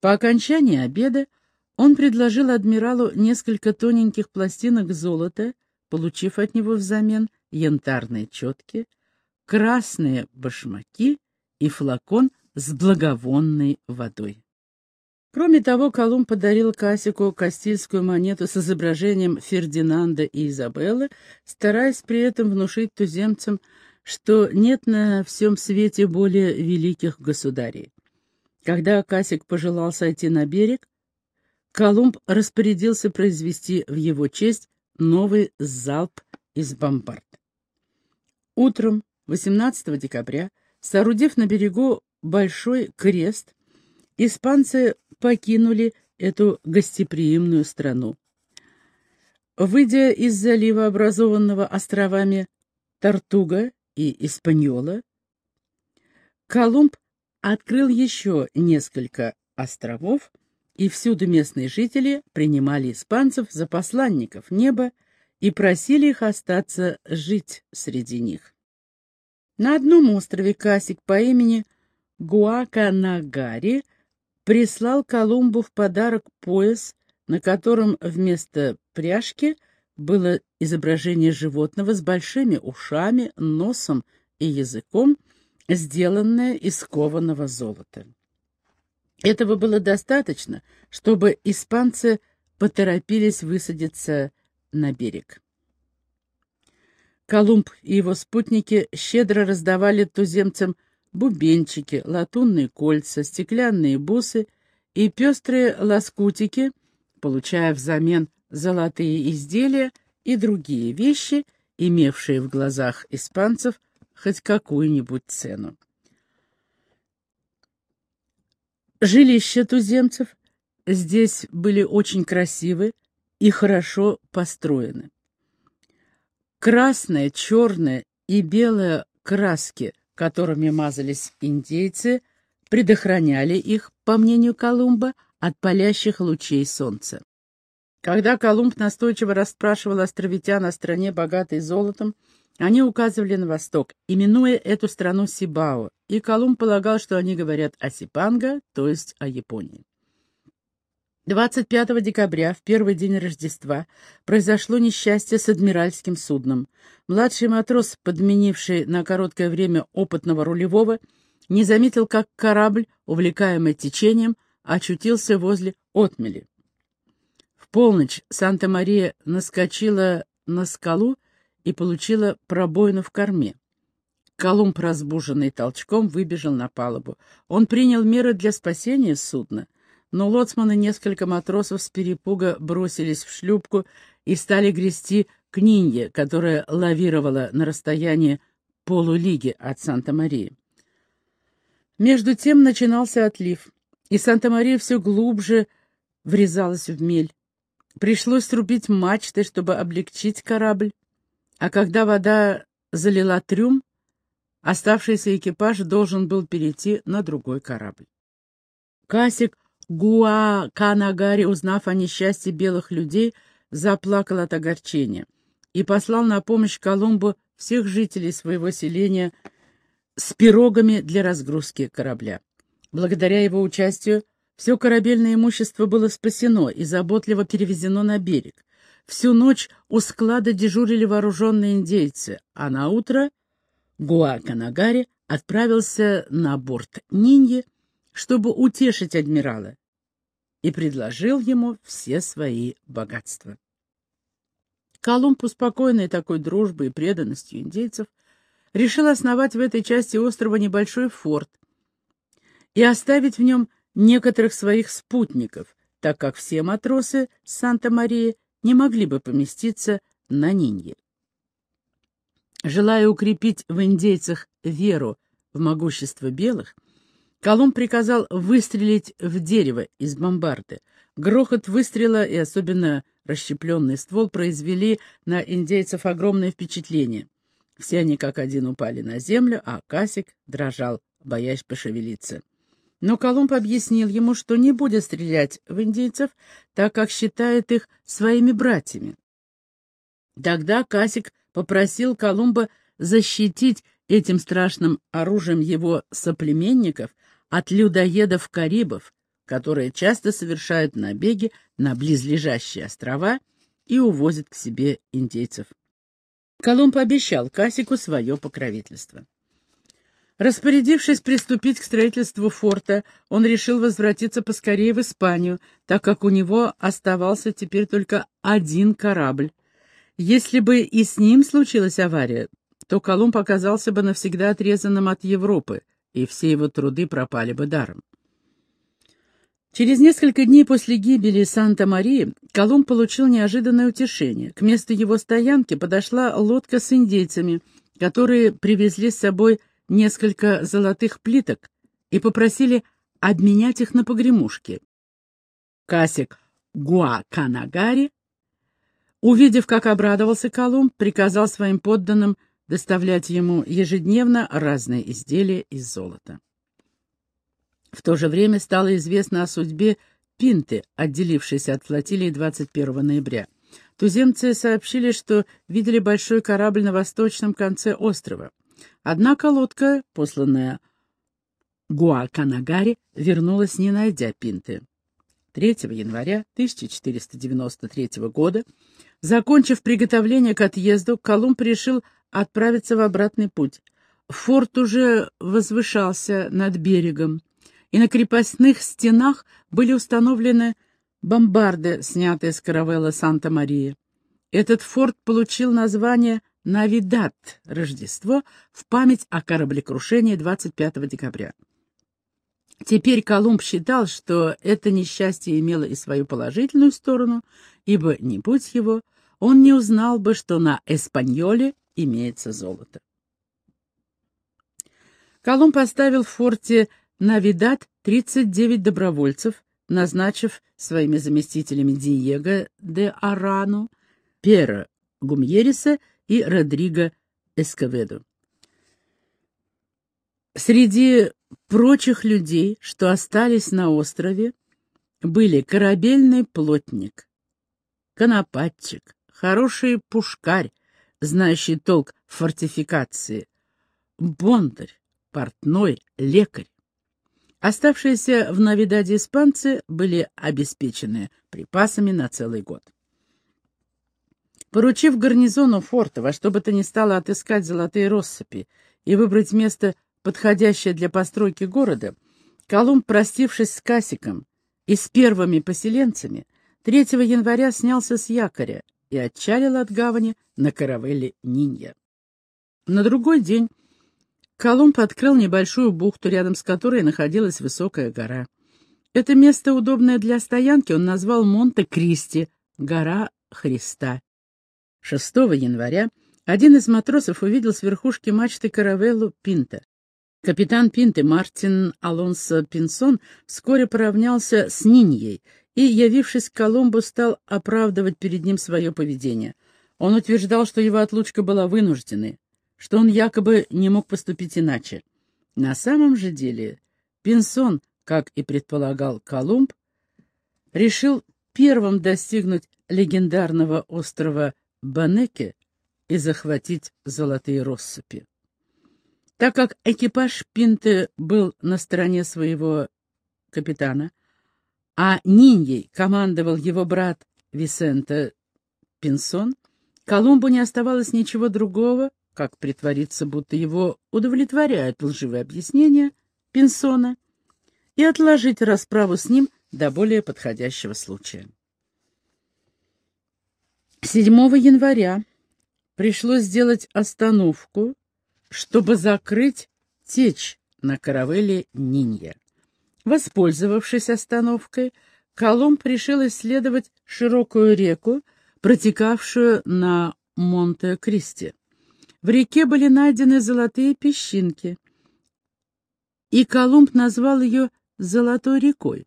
По окончании обеда он предложил адмиралу несколько тоненьких пластинок золота, получив от него взамен янтарные четки, красные башмаки и флакон с благовонной водой. Кроме того, Колумб подарил Касику кастильскую монету с изображением Фердинанда и Изабеллы, стараясь при этом внушить туземцам, что нет на всем свете более великих государей. Когда Касик пожелал сойти на берег, Колумб распорядился произвести в его честь новый залп из бомбард. Утром 18 декабря, соорудив на берегу большой крест, испанцы покинули эту гостеприимную страну. Выйдя из залива, образованного островами Тартуга и Испаньола, Колумб открыл еще несколько островов, и всюду местные жители принимали испанцев за посланников неба и просили их остаться жить среди них. На одном острове Касик по имени Гуаканагари – прислал Колумбу в подарок пояс, на котором вместо пряжки было изображение животного с большими ушами, носом и языком, сделанное из кованого золота. Этого было достаточно, чтобы испанцы поторопились высадиться на берег. Колумб и его спутники щедро раздавали туземцам бубенчики, латунные кольца, стеклянные бусы и пестрые лоскутики, получая взамен золотые изделия и другие вещи, имевшие в глазах испанцев хоть какую-нибудь цену. Жилища туземцев здесь были очень красивы и хорошо построены. Красная, черная и белая краски которыми мазались индейцы, предохраняли их, по мнению Колумба, от палящих лучей солнца. Когда Колумб настойчиво расспрашивал островитян о стране, богатой золотом, они указывали на восток, именуя эту страну Сибао, и Колумб полагал, что они говорят о Сипанго, то есть о Японии. 25 декабря, в первый день Рождества, произошло несчастье с адмиральским судном. Младший матрос, подменивший на короткое время опытного рулевого, не заметил, как корабль, увлекаемый течением, очутился возле отмели. В полночь Санта-Мария наскочила на скалу и получила пробоину в корме. Колумб, разбуженный толчком, выбежал на палубу. Он принял меры для спасения судна но лоцман и несколько матросов с перепуга бросились в шлюпку и стали грести к Нинье, которая лавировала на расстоянии полулиги от Санта-Марии. Между тем начинался отлив, и Санта-Мария все глубже врезалась в мель. Пришлось рубить мачты, чтобы облегчить корабль, а когда вода залила трюм, оставшийся экипаж должен был перейти на другой корабль. Касик Гуаканагари, узнав о несчастье белых людей, заплакал от огорчения и послал на помощь Колумбу всех жителей своего селения с пирогами для разгрузки корабля. Благодаря его участию все корабельное имущество было спасено и заботливо перевезено на берег. Всю ночь у склада дежурили вооруженные индейцы, а на утро Гуаканагари отправился на борт Ниньи, чтобы утешить адмирала, и предложил ему все свои богатства. Колумб, успокоенный такой дружбой и преданностью индейцев, решил основать в этой части острова небольшой форт и оставить в нем некоторых своих спутников, так как все матросы Санта-Марии не могли бы поместиться на Нинье. Желая укрепить в индейцах веру в могущество белых, Колумб приказал выстрелить в дерево из бомбарды. Грохот выстрела и особенно расщепленный ствол произвели на индейцев огромное впечатление. Все они как один упали на землю, а Касик дрожал, боясь пошевелиться. Но Колумб объяснил ему, что не будет стрелять в индейцев, так как считает их своими братьями. Тогда Касик попросил Колумба защитить этим страшным оружием его соплеменников от людоедов-карибов, которые часто совершают набеги на близлежащие острова и увозят к себе индейцев. Колумб обещал Касику свое покровительство. Распорядившись приступить к строительству форта, он решил возвратиться поскорее в Испанию, так как у него оставался теперь только один корабль. Если бы и с ним случилась авария, то Колумб оказался бы навсегда отрезанным от Европы, и все его труды пропали бы даром. Через несколько дней после гибели Санта-Марии Колумб получил неожиданное утешение. К месту его стоянки подошла лодка с индейцами, которые привезли с собой несколько золотых плиток и попросили обменять их на погремушки. Касик Гуаканагари, увидев, как обрадовался Колумб, приказал своим подданным доставлять ему ежедневно разные изделия из золота. В то же время стало известно о судьбе Пинты, отделившейся от флотилии 21 ноября. Туземцы сообщили, что видели большой корабль на восточном конце острова. Однако лодка, посланная Гуаканагари, вернулась, не найдя Пинты. 3 января 1493 года, закончив приготовление к отъезду, Колумб решил отправиться в обратный путь. Форт уже возвышался над берегом, и на крепостных стенах были установлены бомбарды, снятые с каравелла Санта-Мария. Этот форт получил название Навидат — Рождество в память о кораблекрушении 25 декабря. Теперь Колумб считал, что это несчастье имело и свою положительную сторону, ибо, не будь его, он не узнал бы, что на Эспаньоле имеется золото. Колумб поставил в форте Навидат 39 добровольцев, назначив своими заместителями Диего де Арану, Пера Гумьериса и Родриго Эскаведу. Среди прочих людей, что остались на острове, были корабельный плотник, конопатчик, хороший пушкарь, знающий толк фортификации, бондарь, портной, лекарь. Оставшиеся в Навидаде испанцы были обеспечены припасами на целый год. Поручив гарнизону форта во что бы то ни стало отыскать золотые россыпи и выбрать место, подходящее для постройки города, Колумб, простившись с Касиком и с первыми поселенцами, 3 января снялся с якоря и отчалил от гавани на каравелле Нинья. На другой день Колумб открыл небольшую бухту, рядом с которой находилась высокая гора. Это место, удобное для стоянки, он назвал Монте-Кристи, гора Христа. 6 января один из матросов увидел с верхушки мачты каравеллу Пинта. Капитан Пинты Мартин Алонсо Пинсон вскоре поравнялся с Ниньей и, явившись к Колумбу, стал оправдывать перед ним свое поведение. Он утверждал, что его отлучка была вынужденной, что он якобы не мог поступить иначе. На самом же деле Пинсон, как и предполагал Колумб, решил первым достигнуть легендарного острова Банеке и захватить золотые россыпи. Так как экипаж Пинты был на стороне своего капитана, а Ниньей командовал его брат Висенто Пинсон, Колумбу не оставалось ничего другого, как притвориться, будто его удовлетворяют лживые объяснения Пинсона, и отложить расправу с ним до более подходящего случая. 7 января пришлось сделать остановку, чтобы закрыть течь на каравелле Нинья. Воспользовавшись остановкой, Колумб решил исследовать широкую реку, протекавшую на Монте-Кристи. В реке были найдены золотые песчинки, и Колумб назвал ее «Золотой рекой».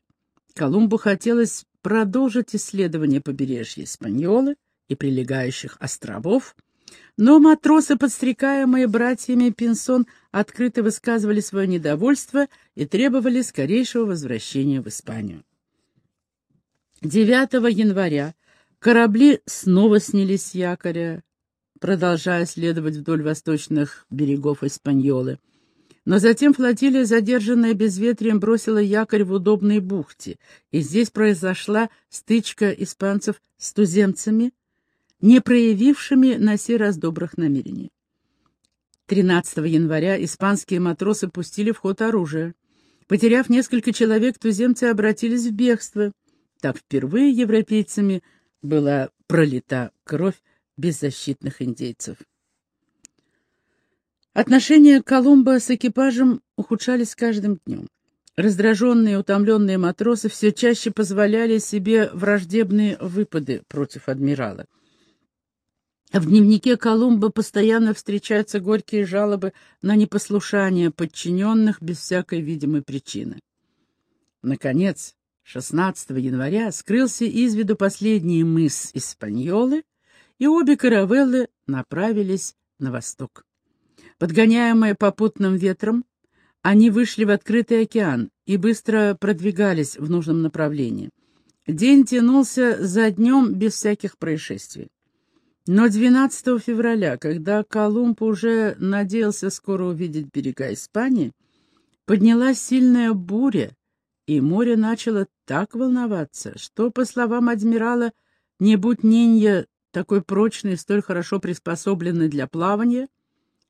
Колумбу хотелось продолжить исследование побережья Испаньолы, и прилегающих островов, но матросы, подстрекаемые братьями Пинсон, открыто высказывали свое недовольство и требовали скорейшего возвращения в Испанию. 9 января корабли снова снялись с якоря, продолжая следовать вдоль восточных берегов Испаньолы. Но затем флотилия, задержанная безветрием, бросила якорь в удобной бухте, и здесь произошла стычка испанцев с туземцами, не проявившими на сей раз добрых намерений. 13 января испанские матросы пустили в ход оружие. Потеряв несколько человек, туземцы обратились в бегство. Так впервые европейцами была пролита кровь беззащитных индейцев. Отношения Колумба с экипажем ухудшались каждым днем. Раздраженные и утомленные матросы все чаще позволяли себе враждебные выпады против адмирала. В дневнике Колумба постоянно встречаются горькие жалобы на непослушание подчиненных без всякой видимой причины. Наконец, 16 января скрылся из виду последний мыс Испаньолы, и обе каравеллы направились на восток. Подгоняемые попутным ветром, они вышли в открытый океан и быстро продвигались в нужном направлении. День тянулся за днем без всяких происшествий. Но 12 февраля, когда Колумб уже надеялся скоро увидеть берега Испании, поднялась сильная буря, и море начало так волноваться, что, по словам адмирала, не будь Нинья такой прочной и столь хорошо приспособленной для плавания,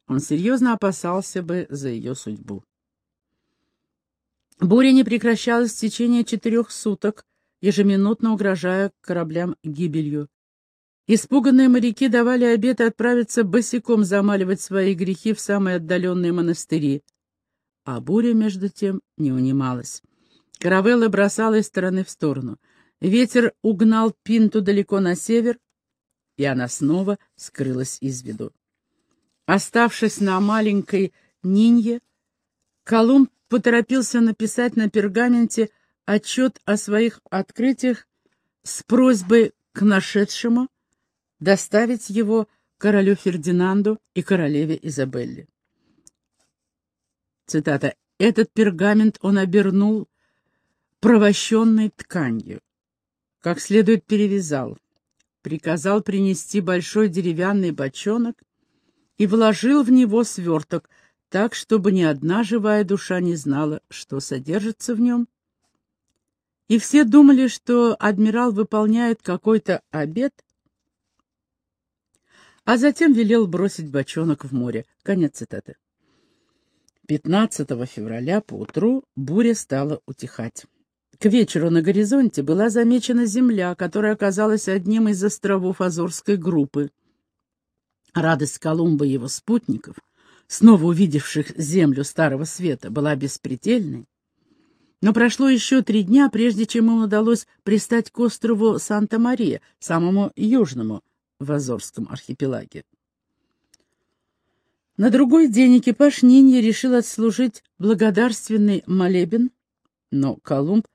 он серьезно опасался бы за ее судьбу. Буря не прекращалась в течение четырех суток, ежеминутно угрожая кораблям гибелью. Испуганные моряки давали обет отправиться босиком замаливать свои грехи в самые отдаленные монастыри. А буря, между тем, не унималась. Каравелла бросала из стороны в сторону. Ветер угнал Пинту далеко на север, и она снова скрылась из виду. Оставшись на маленькой Нинье, Колумб поторопился написать на пергаменте отчет о своих открытиях с просьбой к нашедшему доставить его королю Фердинанду и королеве Изабелле. Цитата. «Этот пергамент он обернул провощенной тканью, как следует перевязал, приказал принести большой деревянный бочонок и вложил в него сверток, так, чтобы ни одна живая душа не знала, что содержится в нем. И все думали, что адмирал выполняет какой-то обет, а затем велел бросить бочонок в море. Конец цитаты. 15 февраля поутру буря стала утихать. К вечеру на горизонте была замечена земля, которая оказалась одним из островов Азорской группы. Радость Колумба и его спутников, снова увидевших землю Старого Света, была беспредельной. Но прошло еще три дня, прежде чем им удалось пристать к острову Санта-Мария, самому южному в Азорском архипелаге. На другой день экипаж Ниньи решил отслужить благодарственный молебен, но Колумб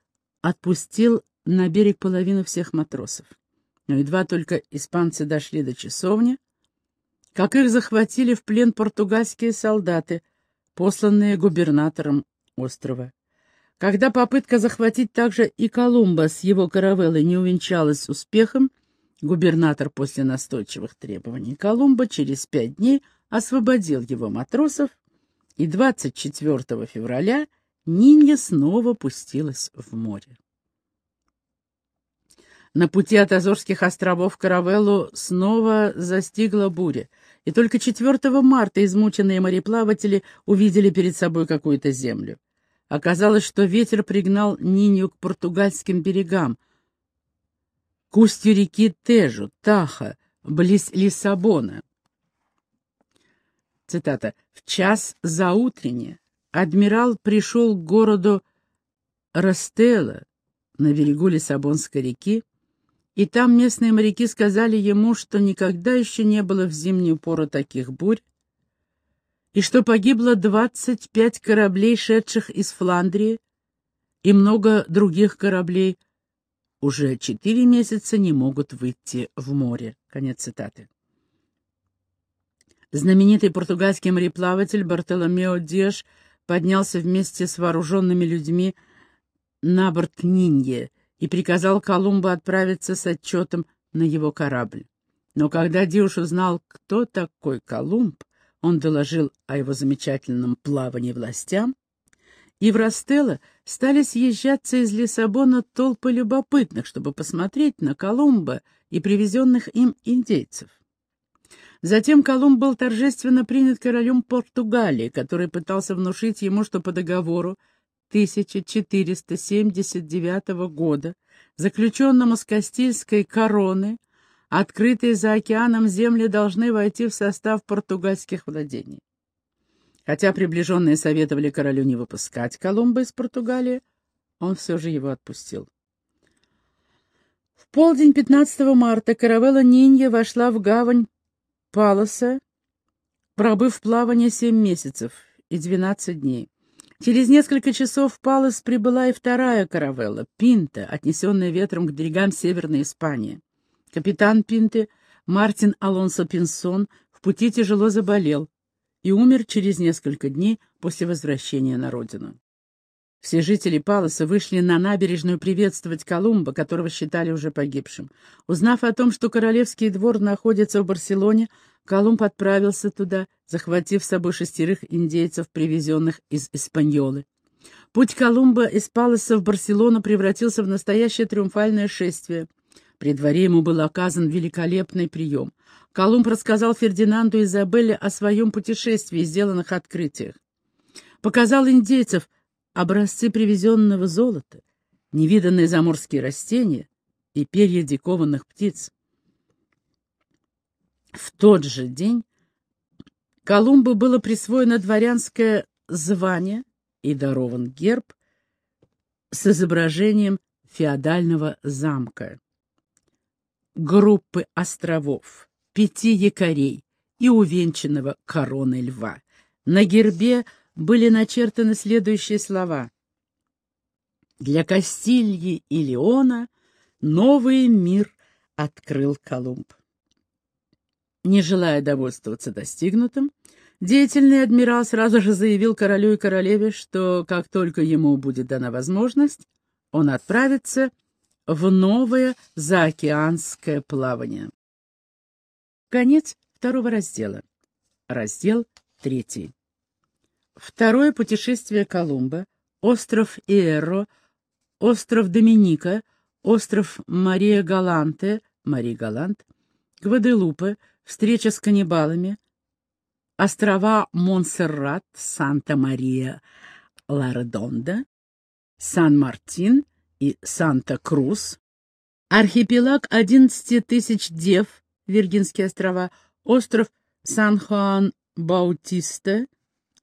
отпустил на берег половину всех матросов. Но едва только испанцы дошли до часовни, как их захватили в плен португальские солдаты, посланные губернатором острова. Когда попытка захватить также и Колумба с его каравеллой не увенчалась успехом, губернатор после настойчивых требований Колумба через пять дней освободил его матросов, и 24 февраля Нинья снова пустилась в море. На пути от Азорских островов Каравеллу снова застигла буря — и только 4 марта измученные мореплаватели увидели перед собой какую-то землю. Оказалось, что ветер пригнал Нинью к португальским берегам, к реки Тежу, Таха, близ Лиссабона. Цитата. «В час заутренне адмирал пришел к городу Растелла на берегу Лиссабонской реки, и там местные моряки сказали ему, что никогда еще не было в зимнюю пору таких бурь, и что погибло 25 кораблей, шедших из Фландрии, и много других кораблей уже четыре месяца не могут выйти в море. Конец цитаты. Знаменитый португальский мореплаватель Бартоломео Диаш поднялся вместе с вооруженными людьми на борт Нинье и приказал Колумбу отправиться с отчетом на его корабль. Но когда Диуш узнал, кто такой Колумб, он доложил о его замечательном плавании властям, и в Ростелло стали съезжаться из Лиссабона толпы любопытных, чтобы посмотреть на Колумба и привезенных им индейцев. Затем Колумб был торжественно принят королем Португалии, который пытался внушить ему, что по договору 1479 года, заключенному с Кастильской короны, открытые за океаном земли должны войти в состав португальских владений. Хотя приближенные советовали королю не выпускать Колумба из Португалии, он все же его отпустил. В полдень 15 марта каравелла Нинья вошла в гавань Палоса, пробыв в плавании семь месяцев и двенадцать дней. Через несколько часов в Палос прибыла и вторая каравелла, Пинта, отнесенная ветром к берегам Северной Испании. Капитан Пинты, Мартин Алонсо Пинсон, в пути тяжело заболел и умер через несколько дней после возвращения на родину. Все жители Палоса вышли на набережную приветствовать Колумба, которого считали уже погибшим. Узнав о том, что королевский двор находится в Барселоне, Колумб отправился туда, захватив с собой шестерых индейцев, привезенных из Испаньолы. Путь Колумба из Палоса в Барселону превратился в настоящее триумфальное шествие. При дворе ему был оказан великолепный прием. Колумб рассказал Фердинанду и Изабелле о своем путешествии и сделанных открытиях. Показал индейцев образцы привезенного золота, невиданные заморские растения и перья дикованных птиц. В тот же день Колумбу было присвоено дворянское звание и дарован герб с изображением феодального замка, группы островов, пяти якорей и увенчанного короной льва. На гербе были начертаны следующие слова. «Для Кастильи и Леона новый мир открыл Колумб». Не желая довольствоваться достигнутым, деятельный адмирал сразу же заявил королю и королеве, что как только ему будет дана возможность, он отправится в новое заокеанское плавание. Конец второго раздела. Раздел третий. Второе путешествие Колумба, остров Иерро, остров Доминика, остров Мария Галанте, Мария Галант, Гваделупе, встреча с каннибалами, острова Монсеррат, Санта-Мария, Ларедонда, Сан-Мартин и Санта-Крус, архипелаг 11 тысяч дев, Виргинские острова, остров Сан-Хуан-Баутиста,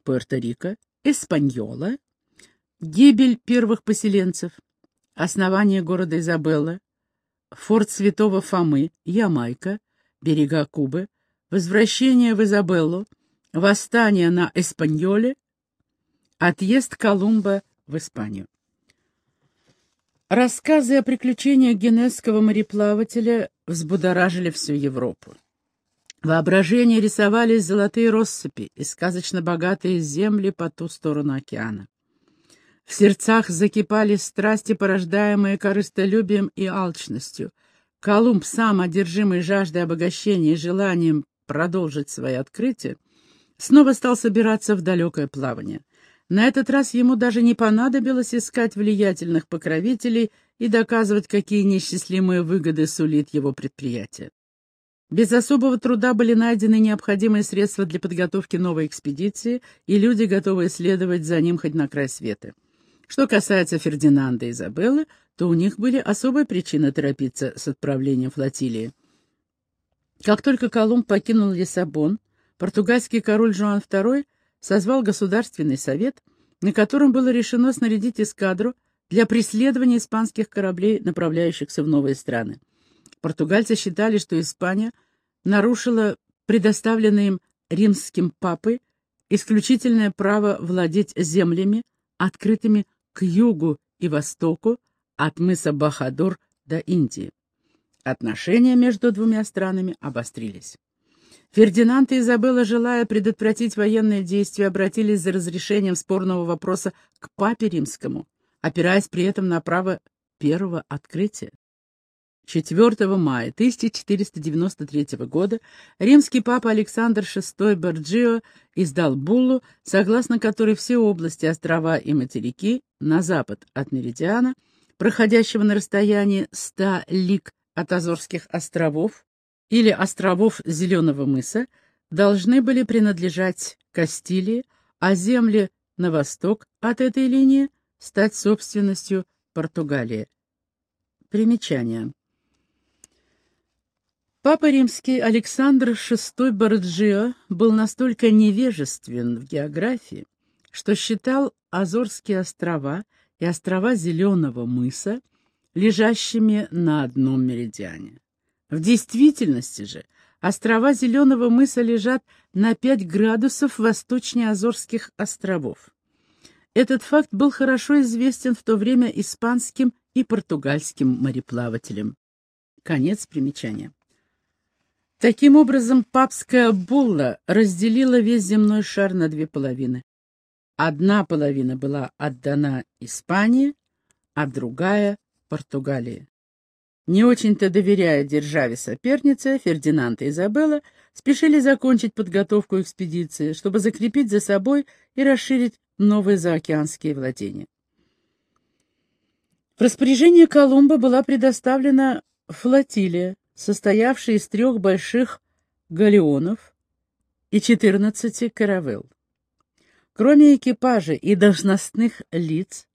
Пуэрто-Рико, Эспаньола, гибель первых поселенцев, основание города Изабелла, форт Святого Фомы, Ямайка, берега Кубы, возвращение в Изабеллу, восстание на Эспаньоле, отъезд Колумба в Испанию. Рассказы о приключениях генесского мореплавателя взбудоражили всю Европу. Воображение рисовались золотые россыпи и сказочно богатые земли по ту сторону океана. В сердцах закипали страсти, порождаемые корыстолюбием и алчностью. Колумб, сам одержимый жаждой обогащения и желанием продолжить свои открытия, снова стал собираться в далекое плавание. На этот раз ему даже не понадобилось искать влиятельных покровителей и доказывать, какие неисчислимые выгоды сулит его предприятие. Без особого труда были найдены необходимые средства для подготовки новой экспедиции и люди, готовые следовать за ним хоть на край света. Что касается Фердинанда и Изабеллы, то у них были особые причины торопиться с отправлением флотилии. Как только Колумб покинул Лиссабон, португальский король Жуан II созвал Государственный совет, на котором было решено снарядить эскадру для преследования испанских кораблей, направляющихся в новые страны. Португальцы считали, что Испания нарушила предоставленное им римским папой исключительное право владеть землями, открытыми к югу и востоку от мыса Бахадур до Индии. Отношения между двумя странами обострились. Фердинанд и Изабелла, желая предотвратить военные действия, обратились за разрешением спорного вопроса к папе римскому, опираясь при этом на право первого открытия. 4 мая 1493 года римский папа Александр VI Борджио издал буллу, согласно которой все области, острова и материки на запад от Меридиана, проходящего на расстоянии 100 лиг от Азорских островов или островов Зеленого мыса, должны были принадлежать Кастилии, а земли на восток от этой линии стать собственностью Португалии. Примечание. Папа Римский Александр VI Борджио был настолько невежествен в географии, что считал Азорские острова и острова Зеленого мыса лежащими на одном меридиане. В действительности же острова Зеленого мыса лежат на 5 градусов восточнее Азорских островов. Этот факт был хорошо известен в то время испанским и португальским мореплавателям. Конец примечания. Таким образом, папская булла разделила весь земной шар на две половины. Одна половина была отдана Испании, а другая — Португалии. Не очень-то доверяя державе соперницы, Фердинанд и Изабелла спешили закончить подготовку экспедиции, чтобы закрепить за собой и расширить новые заокеанские владения. В распоряжение Колумба была предоставлена флотилия, состоявший из трех больших галеонов и 14 каравелл. Кроме экипажа и должностных лиц,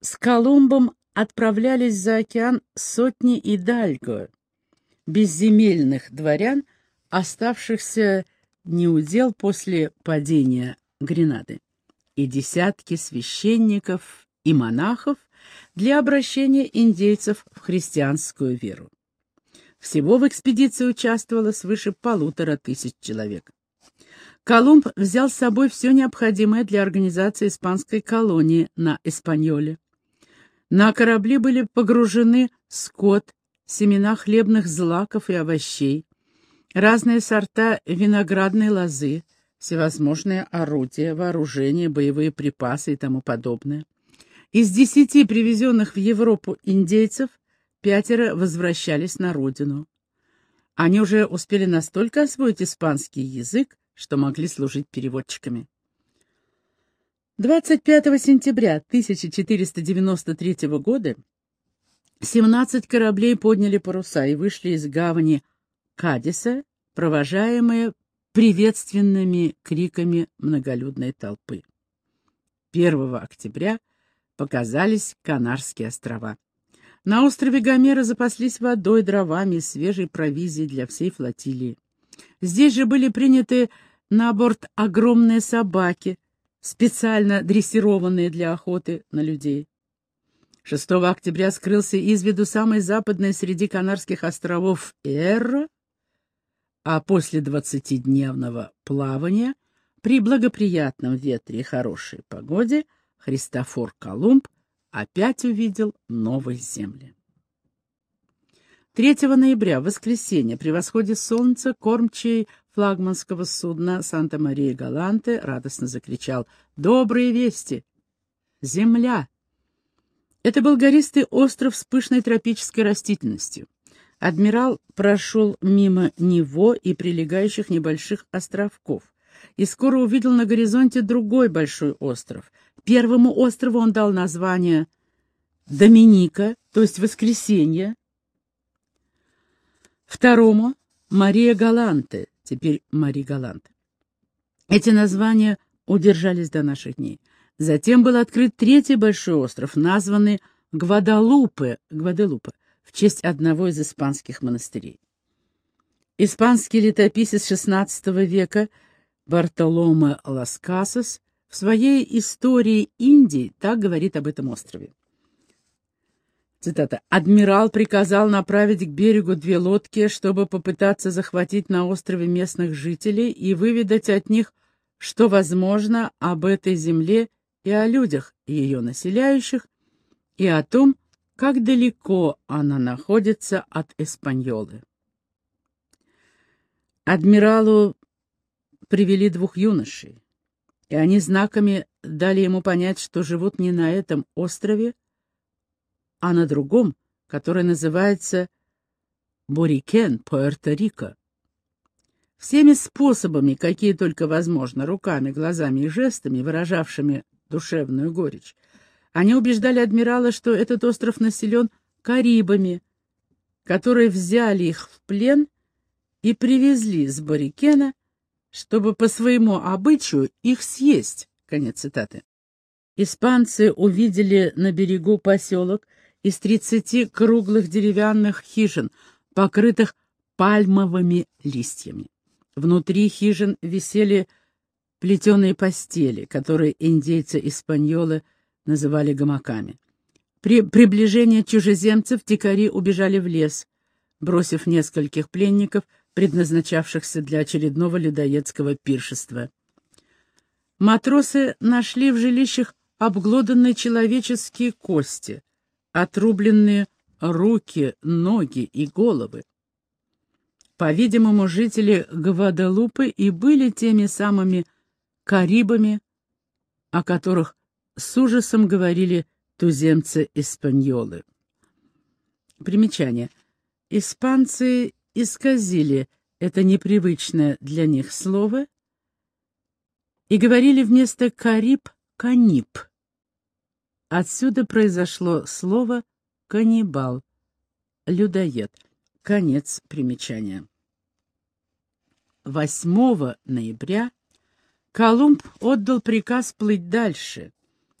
с Колумбом отправлялись за океан сотни идальго, безземельных дворян, оставшихся неудел после падения Гренады, и десятки священников и монахов для обращения индейцев в христианскую веру. Всего в экспедиции участвовало свыше полутора тысяч человек. Колумб взял с собой все необходимое для организации испанской колонии на Эспаньоле. На корабли были погружены скот, семена хлебных злаков и овощей, разные сорта виноградной лозы, всевозможные орудия, вооружение, боевые припасы и тому подобное. Из десяти привезенных в Европу индейцев пятеро возвращались на родину. Они уже успели настолько освоить испанский язык, что могли служить переводчиками. 25 сентября 1493 года 17 кораблей подняли паруса и вышли из гавани Кадиса, провожаемые приветственными криками многолюдной толпы. 1 октября показались Канарские острова. На острове Гомера запаслись водой, дровами и свежей провизией для всей флотилии. Здесь же были приняты на борт огромные собаки, специально дрессированные для охоты на людей. 6 октября скрылся из виду самый западный среди Канарских островов Эрро, а после двадцатидневного плавания при благоприятном ветре и хорошей погоде Христофор Колумб опять увидел новые земли. 3 ноября, воскресенье, при восходе солнца, кормчий флагманского судна «Санта-Мария Галанте» радостно закричал «Добрые вести! Земля!» Это был гористый остров с пышной тропической растительностью. Адмирал прошел мимо него и прилегающих небольших островков, и скоро увидел на горизонте другой большой остров — Первому острову он дал название Доминика, то есть Воскресенье. Второму — Мария Галанте, теперь Мари Галанте. Эти названия удержались до наших дней. Затем был открыт третий большой остров, названный Гвадалупе, Гваделупе, в честь одного из испанских монастырей. Испанский летописец XVI века Бартоломе Лас Касас в своей истории Индии так говорит об этом острове. Цитата. «Адмирал приказал направить к берегу две лодки, чтобы попытаться захватить на острове местных жителей и выведать от них, что возможно об этой земле и о людях, ее населяющих, и о том, как далеко она находится от Эспаньолы. Адмиралу привели двух юношей и они знаками дали ему понять, что живут не на этом острове, а на другом, который называется Борикен, Пуэрто-Рико. Всеми способами, какие только возможно, руками, глазами и жестами, выражавшими душевную горечь, они убеждали адмирала, что этот остров населен карибами, которые взяли их в плен и привезли с Борикена, чтобы по своему обычаю их съесть. Конец цитаты. Испанцы увидели на берегу поселок из тридцати круглых деревянных хижин, покрытых пальмовыми листьями. Внутри хижин висели плетеные постели, которые индейцы-испаньолы называли гамаками. При приближении чужеземцев дикари убежали в лес, бросив нескольких пленников, предназначавшихся для очередного людоедского пиршества. Матросы нашли в жилищах обглоданные человеческие кости, отрубленные руки, ноги и головы. По-видимому, жители Гваделупы и были теми самыми карибами, о которых с ужасом говорили туземцы-испаньолы. Примечание. Испанцы исказили это непривычное для них слово и говорили вместо «кариб» «каниб». Отсюда произошло слово «каннибал», «людоед». Конец примечания. 8 ноября Колумб отдал приказ плыть дальше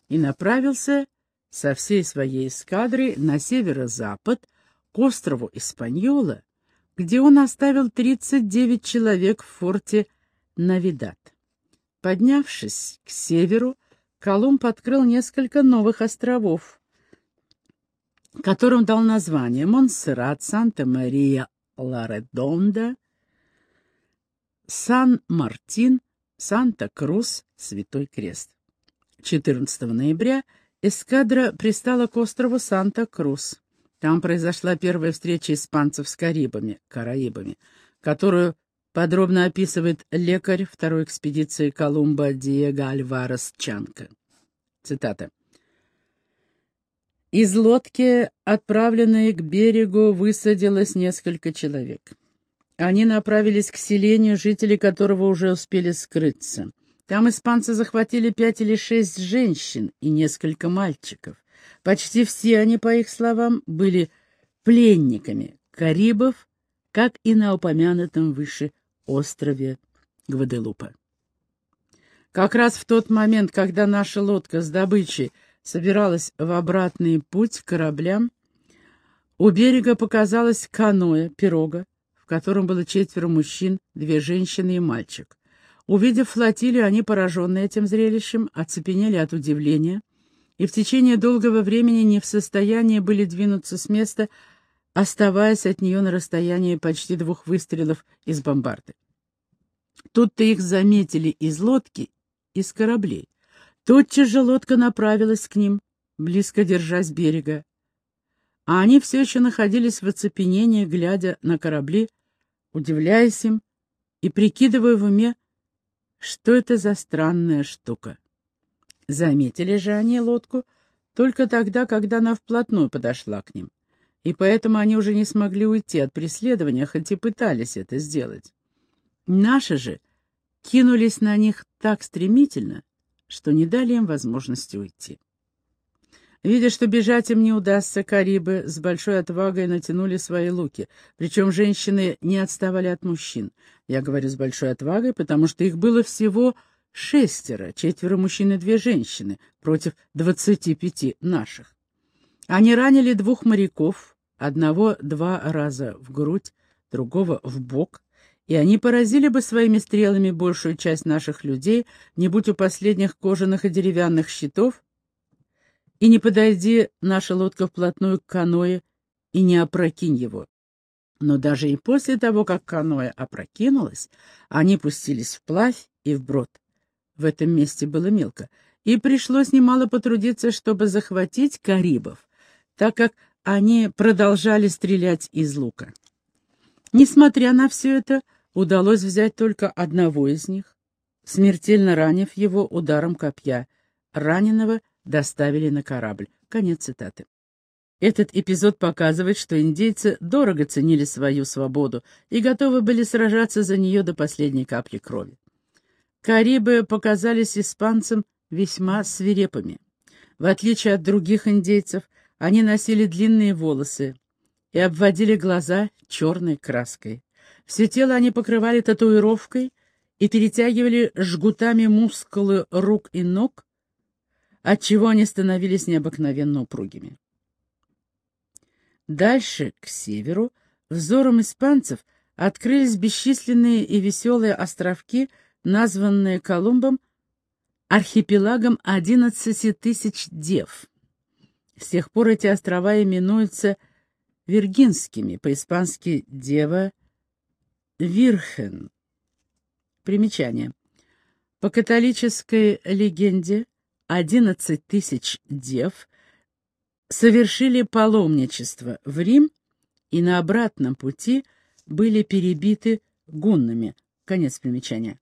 и направился со всей своей эскадрой на северо-запад к острову Испаньола, где он оставил 39 человек в форте Навидат. Поднявшись к северу, Колумб открыл несколько новых островов, которым дал название Монсеррат, Санта-Мария, Ларедонда, Сан-Мартин, Санта-Крус, Святой Крест. 14 ноября эскадра пристала к острову Санта-Крус. Там произошла первая встреча испанцев с Карибами, Караибами, которую подробно описывает лекарь второй экспедиции Колумба Диего Альварес Чанка. Цитата. Из лодки, отправленной к берегу, высадилось несколько человек. Они направились к селению, жители которого уже успели скрыться. Там испанцы захватили пять или шесть женщин и несколько мальчиков. Почти все они, по их словам, были пленниками карибов, как и на упомянутом выше острове Гваделупа. Как раз в тот момент, когда наша лодка с добычей собиралась в обратный путь к кораблям, у берега показалось каноэ, пирога, в котором было четверо мужчин, две женщины и мальчик. Увидев флотилию, они, пораженные этим зрелищем, оцепенели от удивления и в течение долгого времени не в состоянии были двинуться с места, оставаясь от нее на расстоянии почти двух выстрелов из бомбарды. Тут-то их заметили из лодки, из кораблей. Тотчас же лодка направилась к ним, близко держась берега. А они все еще находились в оцепенении, глядя на корабли, удивляясь им и прикидывая в уме, что это за странная штука. Заметили же они лодку только тогда, когда она вплотную подошла к ним, и поэтому они уже не смогли уйти от преследования, хоть и пытались это сделать. Наши же кинулись на них так стремительно, что не дали им возможности уйти. Видя, что бежать им не удастся, карибы с большой отвагой натянули свои луки, причем женщины не отставали от мужчин. Я говорю с большой отвагой, потому что их было всего шестеро, четверо мужчин и две женщины, против двадцати пяти наших. Они ранили двух моряков, одного два раза в грудь, другого в бок, и они поразили бы своими стрелами большую часть наших людей, не будь у последних кожаных и деревянных щитов, и не подойди наша лодка вплотную к каное и не опрокинь его. Но даже и после того, как каноэ опрокинулось, они пустились вплавь и вброд. В этом месте было мелко, и пришлось немало потрудиться, чтобы захватить карибов, так как они продолжали стрелять из лука. Несмотря на все это, удалось взять только одного из них, смертельно ранив его ударом копья. Раненого доставили на корабль. Конец цитаты. Этот эпизод показывает, что индейцы дорого ценили свою свободу и готовы были сражаться за нее до последней капли крови. Карибы показались испанцам весьма свирепыми. В отличие от других индейцев, они носили длинные волосы и обводили глаза черной краской. Все тело они покрывали татуировкой и перетягивали жгутами мускулы рук и ног, отчего они становились необыкновенно упругими. Дальше, к северу, взором испанцев открылись бесчисленные и веселые островки, названные Колумбом архипелагом одиннадцати тысяч дев. С тех пор эти острова именуются Виргинскими, по-испански «дева Вирхен». Примечание. По католической легенде одиннадцать тысяч дев совершили паломничество в Рим и на обратном пути были перебиты гуннами. Конец примечания.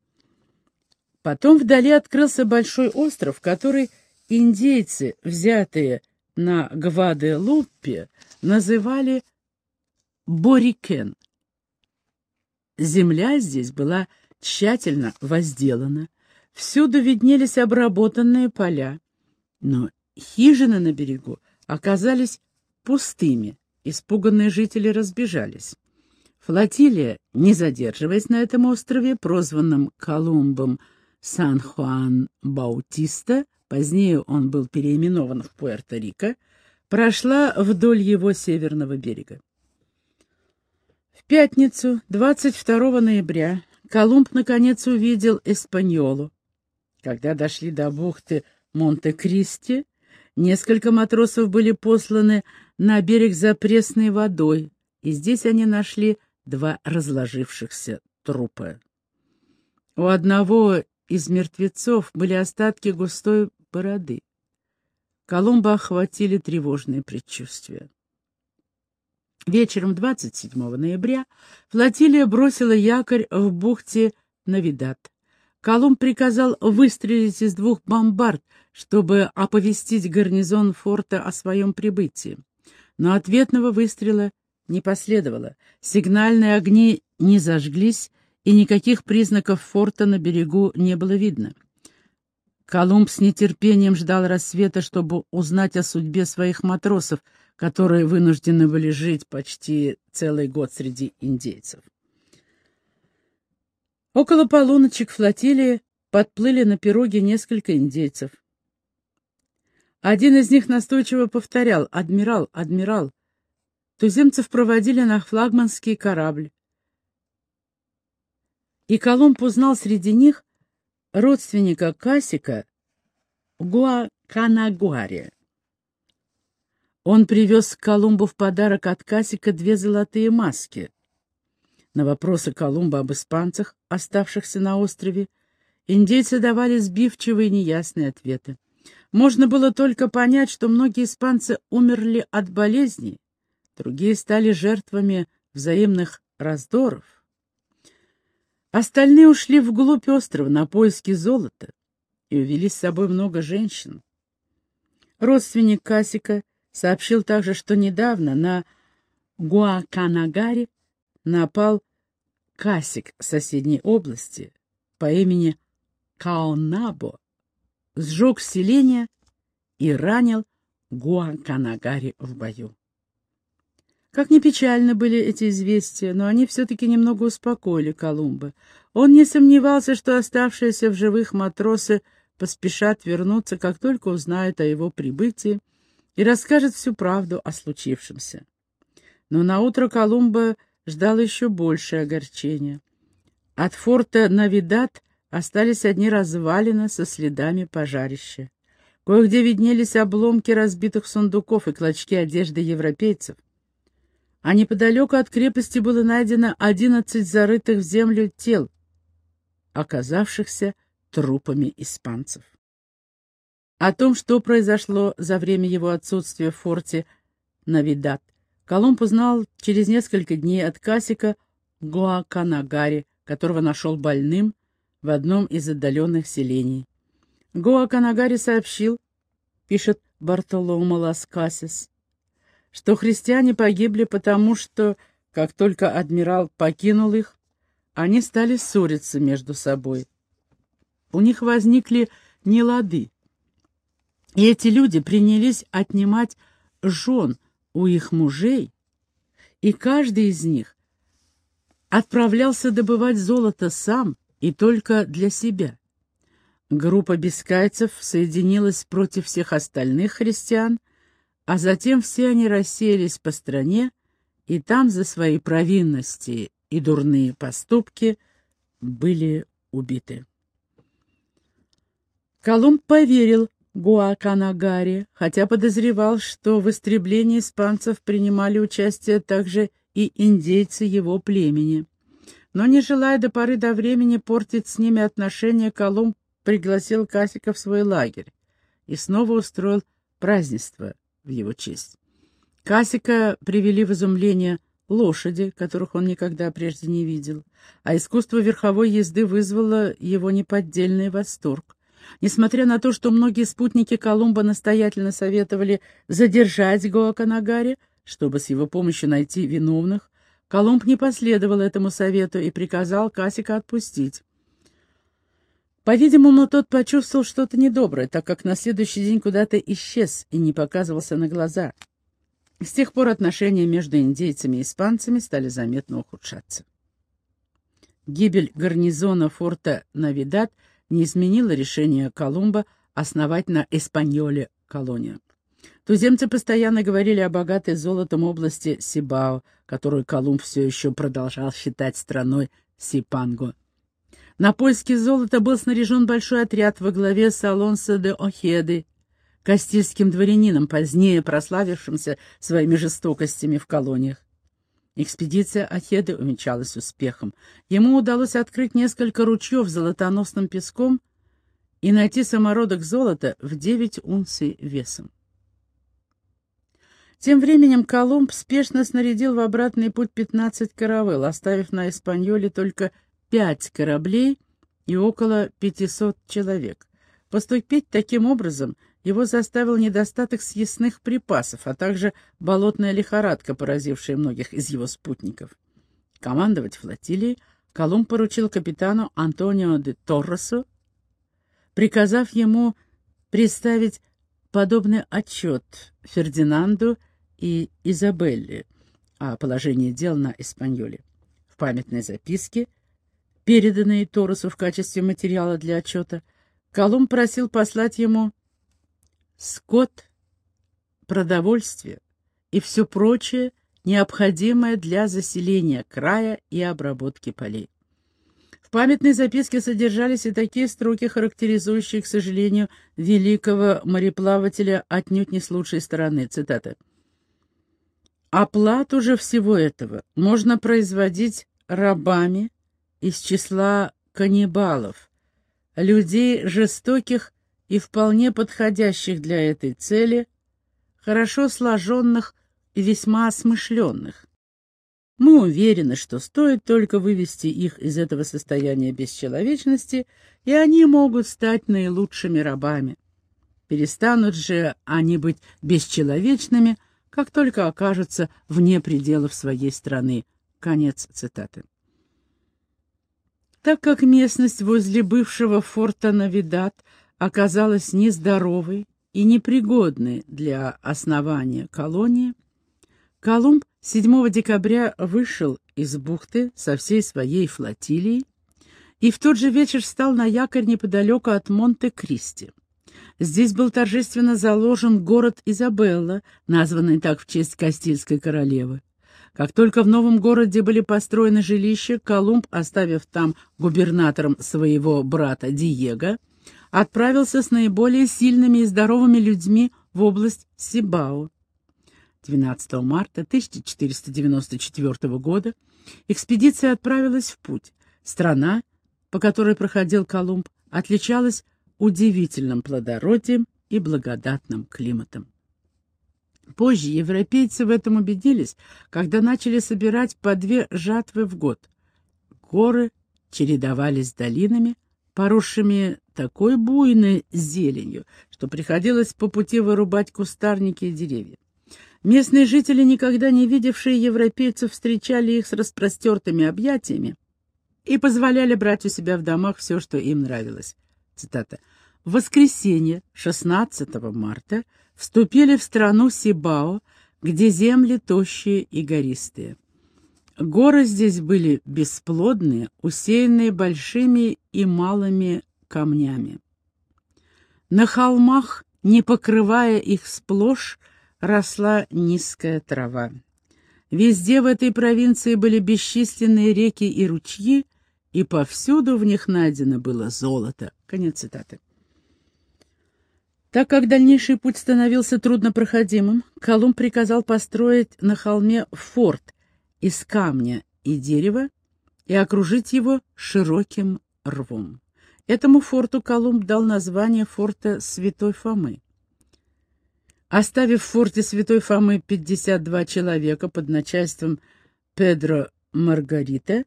Потом вдали открылся большой остров, который индейцы, взятые на Гваделуппе, называли Борикен. Земля здесь была тщательно возделана, всюду виднелись обработанные поля, но хижины на берегу оказались пустыми, испуганные жители разбежались. Флотилия, не задерживаясь на этом острове, прозванном Колумбом Сан-Хуан-Баутиста, позднее он был переименован в Пуэрто-Рико, прошла вдоль его северного берега. В пятницу, 22 ноября, Колумб наконец увидел Эспаньолу. Когда дошли до бухты Монте-Кристи, Несколько матросов были посланы на берег за пресной водой, и здесь они нашли два разложившихся трупа. У одного из мертвецов были остатки густой бороды. Колумба охватили тревожные предчувствия. Вечером 27 ноября флотилия бросила якорь в бухте Навидат. Колумб приказал выстрелить из двух бомбард, чтобы оповестить гарнизон форта о своем прибытии. Но ответного выстрела не последовало. Сигнальные огни не зажглись, и никаких признаков форта на берегу не было видно. Колумб с нетерпением ждал рассвета, чтобы узнать о судьбе своих матросов, которые вынуждены были жить почти целый год среди индейцев. Около полуночи флотилии подплыли на пироге несколько индейцев. Один из них настойчиво повторял «Адмирал, адмирал». Туземцев проводили на флагманский корабль. И Колумб узнал среди них родственника Касика Гуаканагуаре. Он привез Колумбу в подарок от Касика две золотые маски. На вопросы Колумба об испанцах, оставшихся на острове, индейцы давали сбивчивые неясные ответы. Можно было только понять, что многие испанцы умерли от болезней, другие стали жертвами взаимных раздоров. Остальные ушли вглубь острова на поиски золота и увели с собой много женщин. Родственник Касика сообщил также, что недавно на Гуаканагаре напал Касик соседней области по имени Каонабо, сжег селение и ранил Гуаканагари в бою. Как ни печально были эти известия, но они все-таки немного успокоили Колумба. Он не сомневался, что оставшиеся в живых матросы поспешат вернуться, как только узнают о его прибытии, и расскажет всю правду о случившемся. Но наутро Колумба ждал еще большее огорчение. От форта Навидат остались одни развалины со следами пожарища. Кое-где виднелись обломки разбитых сундуков и клочки одежды европейцев. А неподалеку от крепости было найдено одиннадцать зарытых в землю тел, оказавшихся трупами испанцев. О том, что произошло за время его отсутствия в форте Навидат, Колумб узнал через несколько дней от Касика Гуаканагари, которого нашел больным в одном из отдаленных селений. Гуаканагари сообщил, пишет Бартоломо Ласкасис, что христиане погибли потому, что, как только адмирал покинул их, они стали ссориться между собой. У них возникли нелады, и эти люди принялись отнимать жен у их мужей, и каждый из них отправлялся добывать золото сам и только для себя. Группа бескайцев соединилась против всех остальных христиан, а затем все они рассеялись по стране, и там за свои провинности и дурные поступки были убиты. Колумб поверил Гуаканагаре, хотя подозревал, что в истреблении испанцев принимали участие также и индейцы его племени. Но не желая до поры до времени портить с ними отношения, Колумб пригласил Касика в свой лагерь и снова устроил празднество в его честь. Касика привели в изумление лошади, которых он никогда прежде не видел, а искусство верховой езды вызвало его неподдельный восторг. Несмотря на то, что многие спутники Колумба настоятельно советовали задержать Гоаканагари, чтобы с его помощью найти виновных, Колумб не последовал этому совету и приказал Касика отпустить. По-видимому, тот почувствовал что-то недоброе, так как на следующий день куда-то исчез и не показывался на глаза. С тех пор отношения между индейцами и испанцами стали заметно ухудшаться. Гибель гарнизона форта Навидат не изменила решение Колумба основать на Эспаньоле колонию. Туземцы постоянно говорили о богатой золотом области Сибао, которую Колумб все еще продолжал считать страной Сипанго. На поиски золота был снаряжен большой отряд во главе с Алонсо де Охеды, кастильским дворянином, позднее прославившимся своими жестокостями в колониях. Экспедиция Ахеды увенчалась успехом. Ему удалось открыть несколько ручьев золотоносным песком и найти самородок золота в девять унций весом. Тем временем Колумб спешно снарядил в обратный путь пятнадцать каравелл, оставив на Испаньоле только пять кораблей и около пятисот человек. Поступить таким образом его заставил недостаток съестных припасов, а также болотная лихорадка, поразившая многих из его спутников. Командовать флотилией Колумб поручил капитану Антонио де Торресу, приказав ему представить подобный отчет Фердинанду и Изабелле о положении дел на Испаньоле. В памятной записке, переданной Торресу в качестве материала для отчета, Колумб просил послать ему скот, продовольствие и все прочее, необходимое для заселения края и обработки полей. В памятной записке содержались и такие строки, характеризующие, к сожалению, великого мореплавателя отнюдь не с лучшей стороны. Цитата. «Оплату же всего этого можно производить рабами из числа каннибалов, людей жестоких и вполне подходящих для этой цели, хорошо сложенных и весьма осмышленных. Мы уверены, что стоит только вывести их из этого состояния бесчеловечности, и они могут стать наилучшими рабами. Перестанут же они быть бесчеловечными, как только окажутся вне пределов своей страны. Конец цитаты. Так как местность возле бывшего форта Навидат оказалась нездоровой и непригодной для основания колонии, Колумб 7 декабря вышел из бухты со всей своей флотилией и в тот же вечер встал на якорь неподалеку от Монте-Кристи. Здесь был торжественно заложен город Изабелла, названный так в честь Кастильской королевы. Как только в новом городе были построены жилища, Колумб, оставив там губернатором своего брата Диего, отправился с наиболее сильными и здоровыми людьми в область Сибао. 12 марта 1494 года экспедиция отправилась в путь. Страна, по которой проходил Колумб, отличалась удивительным плодородием и благодатным климатом. Позже европейцы в этом убедились, когда начали собирать по две жатвы в год. Горы чередовались с долинами, поросшими такой буйной зеленью, что приходилось по пути вырубать кустарники и деревья. Местные жители, никогда не видевшие европейцев, встречали их с распростертыми объятиями и позволяли брать у себя в домах все, что им нравилось. Цитата. «В воскресенье, 16 марта, вступили в страну Сибао, где земли тощие и гористые. Горы здесь были бесплодные, усеянные большими и малыми камнями. На холмах, не покрывая их сплошь, росла низкая трава. Везде в этой провинции были бесчисленные реки и ручьи, и повсюду в них найдено было золото. Конец цитаты. Так как дальнейший путь становился труднопроходимым, Колумб приказал построить на холме форт из камня и дерева и окружить его широким рвом. Этому форту Колумб дал название форта Святой Фомы. Оставив в форте Святой Фомы 52 человека под начальством Педро Маргарита,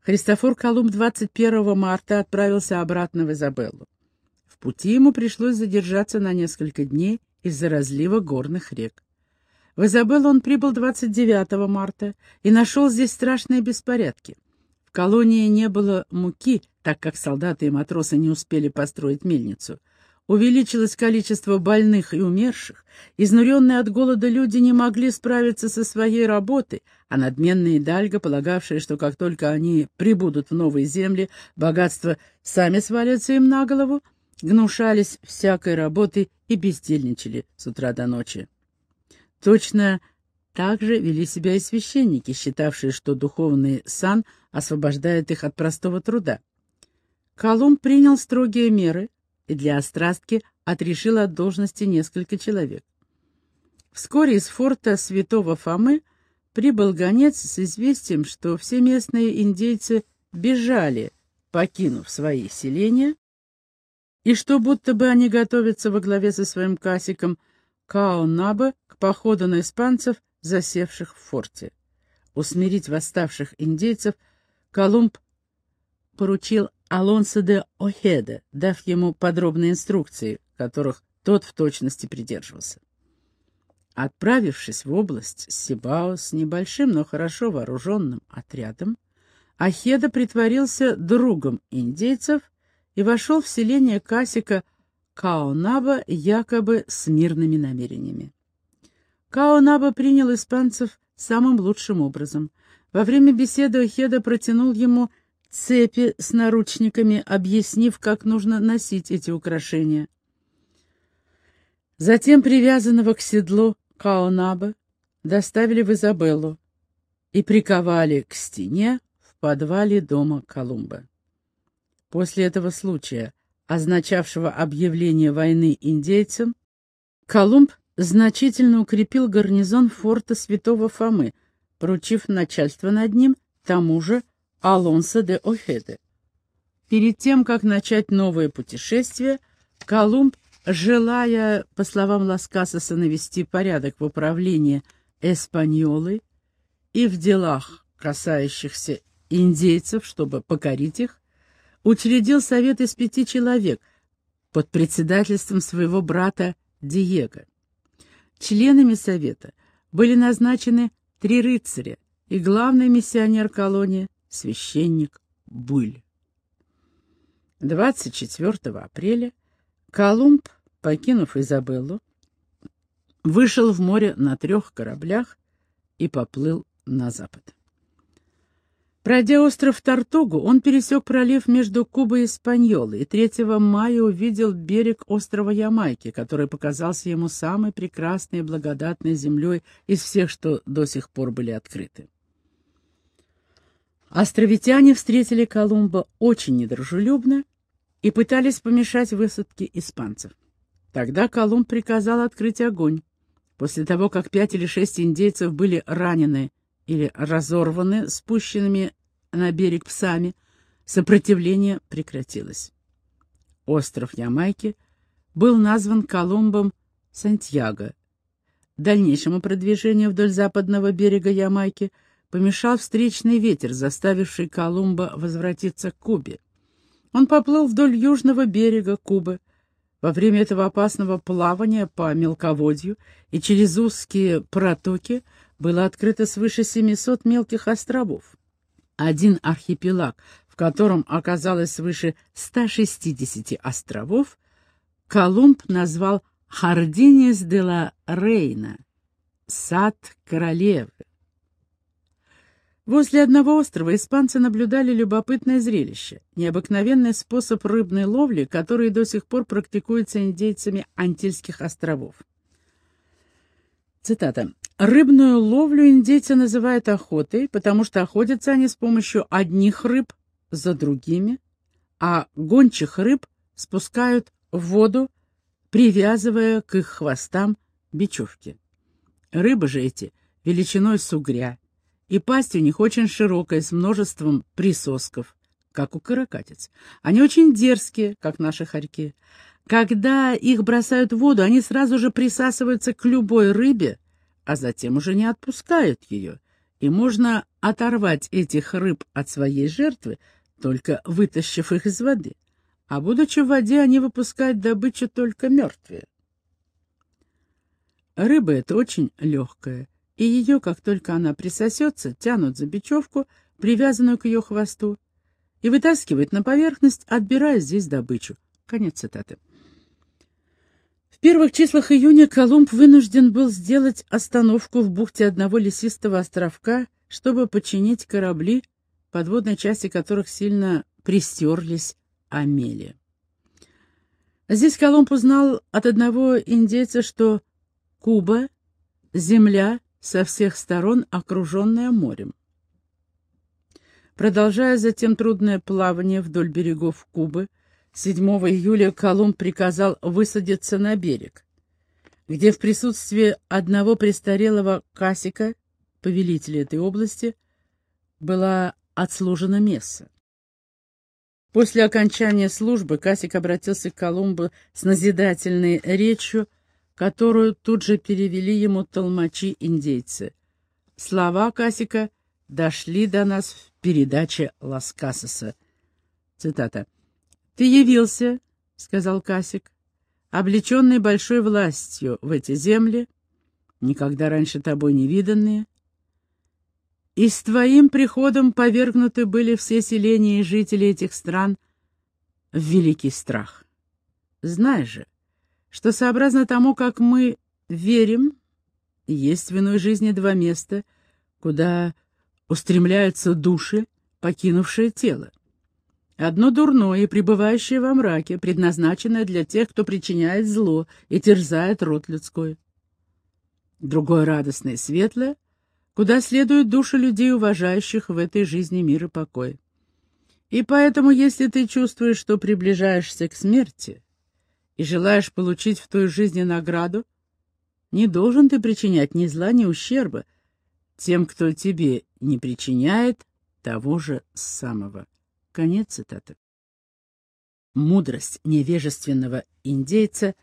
Христофор Колумб 21 марта отправился обратно в Изабеллу. Пути ему пришлось задержаться на несколько дней из-за разлива горных рек. В Изабеллу он прибыл 29 марта и нашел здесь страшные беспорядки. В колонии не было муки, так как солдаты и матросы не успели построить мельницу. Увеличилось количество больных и умерших, изнуренные от голода люди не могли справиться со своей работой, а надменные Дальго, полагавшие, что как только они прибудут в новые земли, богатства сами свалятся им на голову, гнушались всякой работы и бездельничали с утра до ночи. Точно так же вели себя и священники, считавшие, что духовный сан освобождает их от простого труда. Колумб принял строгие меры и для острастки отрешил от должности несколько человек. Вскоре из форта святого Фомы прибыл гонец с известием, что все местные индейцы бежали, покинув свои селения, и что будто бы они готовятся во главе со своим касиком Као-Наба к походу на испанцев, засевших в форте. Усмирить восставших индейцев Колумб поручил Алонсо де Охеда, дав ему подробные инструкции, которых тот в точности придерживался. Отправившись в область Сибао с небольшим, но хорошо вооруженным отрядом, Ахеда притворился другом индейцев и вошел в селение Касика Каонаба якобы с мирными намерениями. Каонаба принял испанцев самым лучшим образом. Во время беседы Охеда протянул ему цепи с наручниками, объяснив, как нужно носить эти украшения. Затем привязанного к седлу Каонаба доставили в Изабеллу и приковали к стене в подвале дома Колумба. После этого случая, означавшего объявление войны индейцам, Колумб значительно укрепил гарнизон форта Святого Фомы, поручив начальство над ним тому же Алонсо де Охеде. Перед тем, как начать новое путешествие, Колумб, желая, по словам Ласкасоса, навести порядок в управлении Эспаньолы и в делах, касающихся индейцев, чтобы покорить их, учредил совет из пяти человек под председательством своего брата Диего. Членами совета были назначены три рыцаря и главный миссионер колонии, священник Буль. 24 апреля Колумб, покинув Изабеллу, вышел в море на трех кораблях и поплыл на запад. Пройдя остров Тартугу, он пересек пролив между Кубой и Испаньолой и 3 мая увидел берег острова Ямайки, который показался ему самой прекрасной и благодатной землей из всех, что до сих пор были открыты. Островитяне встретили Колумба очень недружелюбно и пытались помешать высадке испанцев. Тогда Колумб приказал открыть огонь. После того, как пять или шесть индейцев были ранены или разорваны спущенными на берег псами, сопротивление прекратилось. Остров Ямайки был назван Колумбом Сантьяго. Дальнейшему продвижению вдоль западного берега Ямайки помешал встречный ветер, заставивший Колумба возвратиться к Кубе. Он поплыл вдоль южного берега Кубы, Во время этого опасного плавания по мелководью и через узкие протоки было открыто свыше 700 мелких островов. Один архипелаг, в котором оказалось свыше 160 островов, Колумб назвал Хардинес де ла Рейна — сад королевы. Возле одного острова испанцы наблюдали любопытное зрелище, необыкновенный способ рыбной ловли, который до сих пор практикуется индейцами Антильских островов. Цитата. «Рыбную ловлю индейцы называют охотой, потому что охотятся они с помощью одних рыб за другими, а гончих рыб спускают в воду, привязывая к их хвостам бечевки. Рыбы же эти величиной с угря, и пасть у них очень широкая, с множеством присосков, как у каракатиц. Они очень дерзкие, как наши хорьки. Когда их бросают в воду, они сразу же присасываются к любой рыбе, а затем уже не отпускают ее, и можно оторвать этих рыб от своей жертвы, только вытащив их из воды. А будучи в воде, они выпускают добычу только мертвые. Рыба эта очень легкая, и ее, как только она присосется, тянут за бечевку, привязанную к ее хвосту, и вытаскивают на поверхность, отбирая здесь добычу. Конец цитаты. Первых числах июня Колумб вынужден был сделать остановку в бухте одного лесистого островка, чтобы починить корабли, подводной части которых сильно пристерлись о мели. Здесь Колумб узнал от одного индейца, что Куба — земля, со всех сторон окруженная морем. Продолжая затем трудное плавание вдоль берегов Кубы, 7 июля Колумб приказал высадиться на берег, где в присутствии одного престарелого касика, повелителя этой области, была отслужена месса. После окончания службы Касик обратился к Колумбу с назидательной речью которую тут же перевели ему толмачи-индейцы. Слова Касика дошли до нас в передаче Ласкасоса. Цитата. «Ты явился, — сказал Касик, — облеченный большой властью в эти земли, никогда раньше тобой не виданные, и с твоим приходом повергнуты были все селения и жители этих стран в великий страх. Знай же, что сообразно тому, как мы верим, есть в иной жизни два места, куда устремляются души, покинувшие тело. Одно дурное пребывающее во мраке, предназначенное для тех, кто причиняет зло и терзает род людской. Другое радостное и светлое, куда следуют души людей, уважающих в этой жизни мир и покой. И поэтому, если ты чувствуешь, что приближаешься к смерти, и желаешь получить в той жизни награду, не должен ты причинять ни зла, ни ущерба тем, кто тебе не причиняет того же самого. Конец цитаты. Мудрость невежественного индейца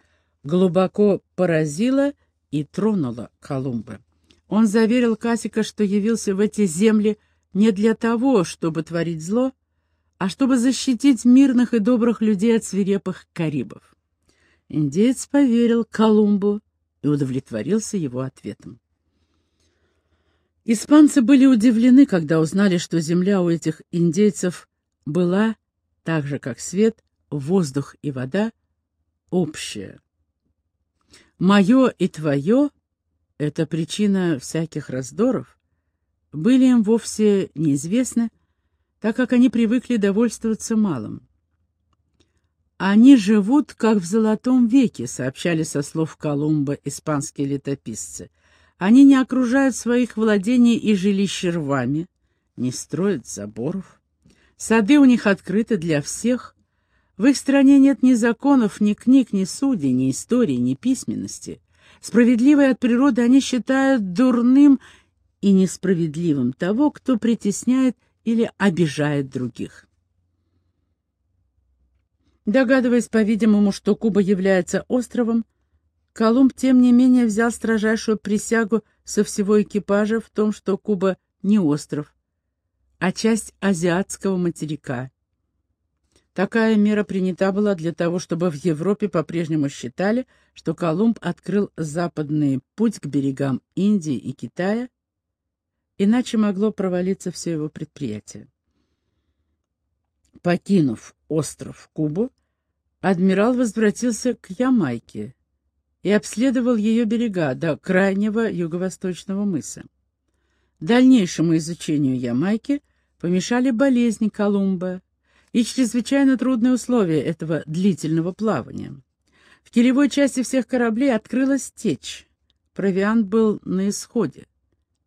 глубоко поразила и тронула Колумба. Он заверил Касика, что явился в эти земли не для того, чтобы творить зло, а чтобы защитить мирных и добрых людей от свирепых карибов. Индеец поверил Колумбу и удовлетворился его ответом. Испанцы были удивлены, когда узнали, что земля у этих индейцев была, так же как свет, воздух и вода, общая. «Мое и твое» — это причина всяких раздоров, были им вовсе неизвестны, так как они привыкли довольствоваться малым. «Они живут, как в золотом веке», — сообщали со слов Колумба испанские летописцы. «Они не окружают своих владений и жилищ рвами, не строят заборов. Сады у них открыты для всех. В их стране нет ни законов, ни книг, ни судей, ни истории, ни письменности. Справедливой от природы они считают дурным и несправедливым того, кто притесняет или обижает других». Догадываясь, по-видимому, что Куба является островом, Колумб, тем не менее, взял строжайшую присягу со всего экипажа в том, что Куба не остров, а часть азиатского материка. Такая мера принята была для того, чтобы в Европе по-прежнему считали, что Колумб открыл западный путь к берегам Индии и Китая, иначе могло провалиться все его предприятие. Покинув остров Кубу, адмирал возвратился к Ямайке и обследовал ее берега до крайнего юго-восточного мыса. Дальнейшему изучению Ямайки помешали болезни Колумба и чрезвычайно трудные условия этого длительного плавания. В килевой части всех кораблей открылась течь. Провиант был на исходе.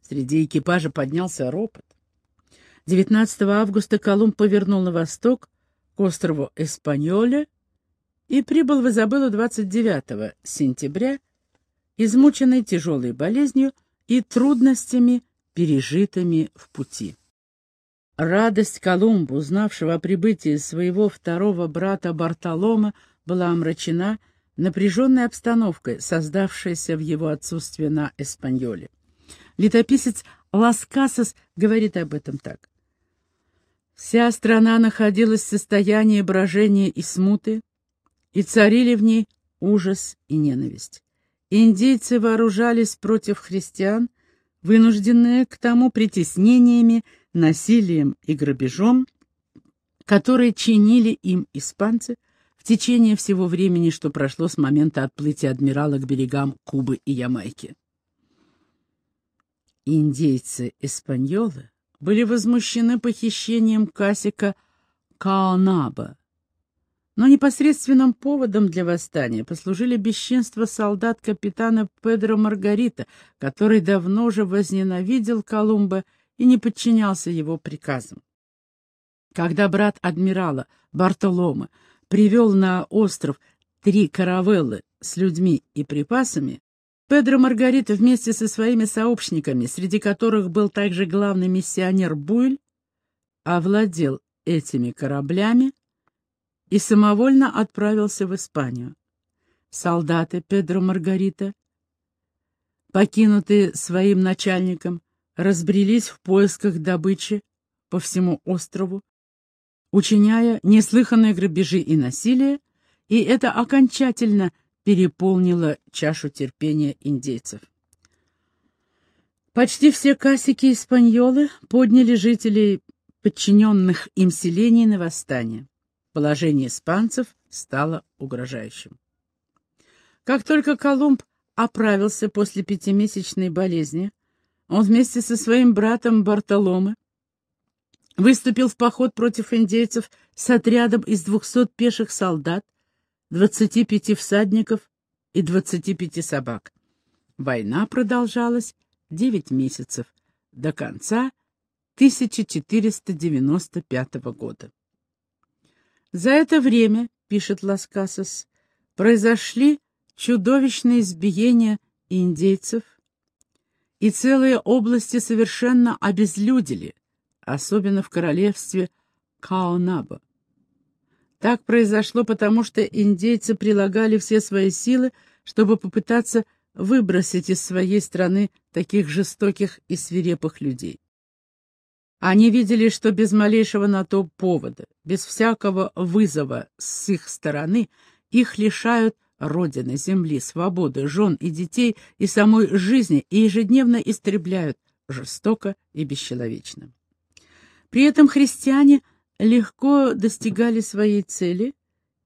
Среди экипажа поднялся ропот. 19 августа Колумб повернул на восток к острову Эспаньоле и прибыл в Изабеллу 29 сентября, измученный тяжелой болезнью и трудностями, пережитыми в пути. Радость Колумба, узнавшего о прибытии своего второго брата Бартолома, была омрачена напряженной обстановкой, создавшейся в его отсутствие на Эспаньоле. Летописец Ласкасос говорит об этом так. Вся страна находилась в состоянии брожения и смуты, и царили в ней ужас и ненависть. Индейцы вооружались против христиан, вынужденные к тому притеснениями, насилием и грабежом, которые чинили им испанцы в течение всего времени, что прошло с момента отплытия адмирала к берегам Кубы и Ямайки. Индейцы-эспаньолы были возмущены похищением Касика Каонаба, но непосредственным поводом для восстания послужили бесчинства солдат капитана Педро Маргарита, который давно уже возненавидел Колумба и не подчинялся его приказам. Когда брат адмирала Бартолома привел на остров три каравеллы с людьми и припасами, Педро Маргарита вместе со своими сообщниками, среди которых был также главный миссионер Буйль, овладел этими кораблями и самовольно отправился в Испанию. Солдаты Педро Маргарита, покинутые своим начальником, разбрелись в поисках добычи по всему острову, учиняя неслыханные грабежи и насилие, и это окончательно переполнило чашу терпения индейцев. Почти все касики испаньолы подняли жителей подчиненных им селений на восстание. Положение испанцев стало угрожающим. Как только Колумб оправился после пятимесячной болезни, он вместе со своим братом Бартоломе выступил в поход против индейцев с отрядом из двухсот пеших солдат, двадцати пяти всадников и двадцати пяти собак. Война продолжалась девять месяцев, до конца 1495 года. За это время, пишет Ласкасос, произошли чудовищные избиения индейцев, и целые области совершенно обезлюдили, особенно в королевстве Каонаба. Так произошло потому, что индейцы прилагали все свои силы, чтобы попытаться выбросить из своей страны таких жестоких и свирепых людей. Они видели, что без малейшего на то повода, без всякого вызова с их стороны, их лишают родины, земли, свободы, жен и детей и самой жизни и ежедневно истребляют жестоко и бесчеловечно. При этом христиане легко достигали своей цели,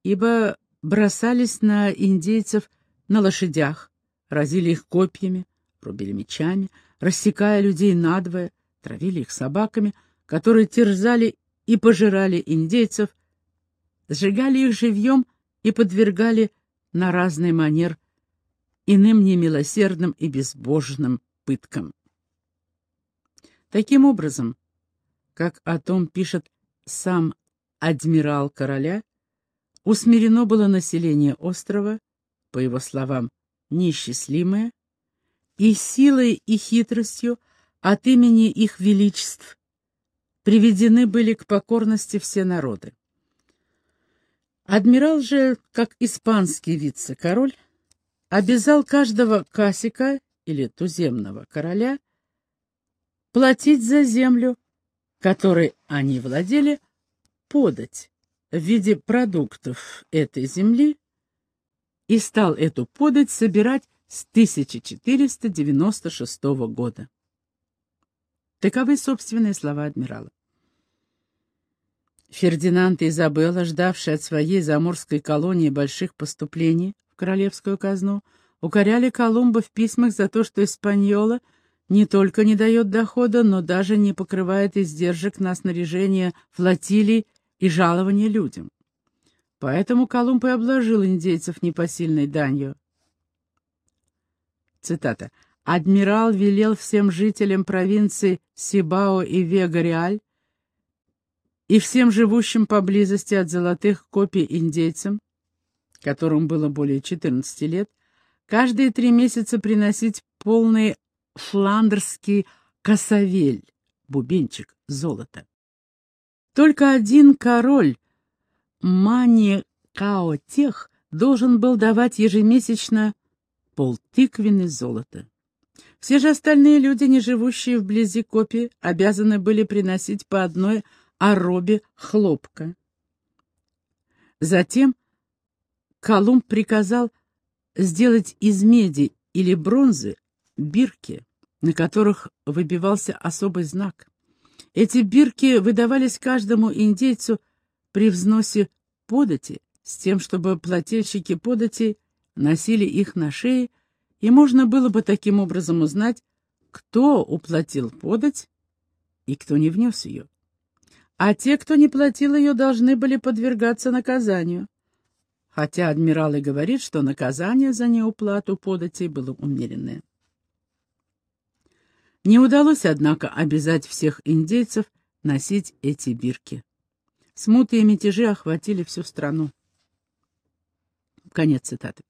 ибо бросались на индейцев на лошадях, разили их копьями, рубили мечами, рассекая людей надвое, травили их собаками, которые терзали и пожирали индейцев, сжигали их живьем и подвергали на разный манер иным немилосердным и безбожным пыткам. Таким образом, как о том пишет сам адмирал короля, усмирено было население острова, по его словам, неисчислимое, и силой и хитростью от имени их величеств приведены были к покорности все народы. Адмирал же, как испанский вице-король, обязал каждого касика или туземного короля платить за землю, которой они владели, подать в виде продуктов этой земли и стал эту подать собирать с 1496 года. Таковы собственные слова адмирала. Фердинанд и Изабелла, ждавшие от своей заморской колонии больших поступлений в королевскую казну, укоряли Колумба в письмах за то, что Испаньола не только не дает дохода, но даже не покрывает издержек на снаряжение флотилий и жалования людям. Поэтому Колумб и обложил индейцев непосильной данью. Цитата. «Адмирал велел всем жителям провинции Сибао и Вега-Реаль и всем живущим поблизости от золотых копий индейцам, которым было более 14 лет, каждые три месяца приносить полный фландерский косовель, бубенчик, золота. Только один король Мани Каотех должен был давать ежемесячно полтыквины золота. Все же остальные люди, не живущие вблизи копии, обязаны были приносить по одной оробе хлопка. Затем Колумб приказал сделать из меди или бронзы бирки, на которых выбивался особый знак. Эти бирки выдавались каждому индейцу при взносе подати, с тем, чтобы плательщики подати носили их на шее, и можно было бы таким образом узнать, кто уплатил подать и кто не внес ее. А те, кто не платил ее, должны были подвергаться наказанию. Хотя адмирал и говорит, что наказание за неуплату податей было умеренное. Не удалось, однако, обязать всех индейцев носить эти бирки. Смуты и мятежи охватили всю страну. Конец цитаты.